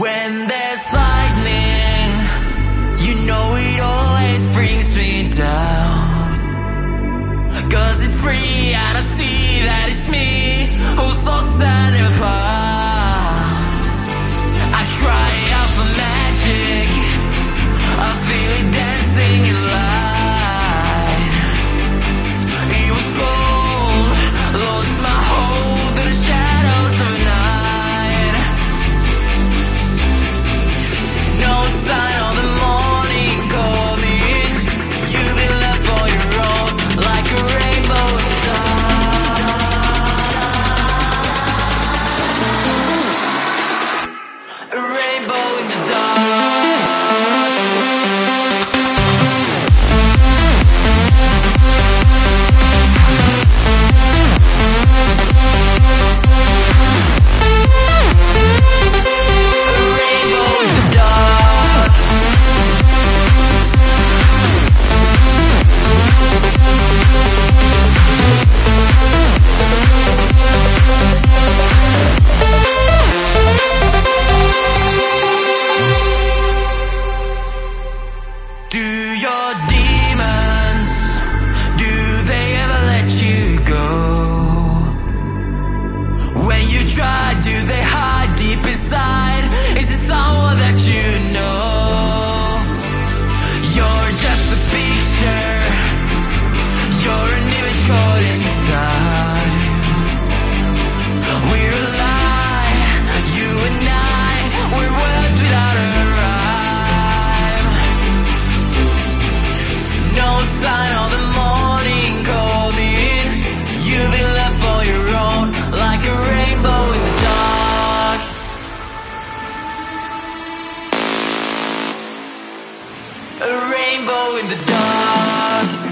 When there's Thank you. sign of the morning coming, You've been left for your own Like a rainbow in the dark. A rainbow in the dark.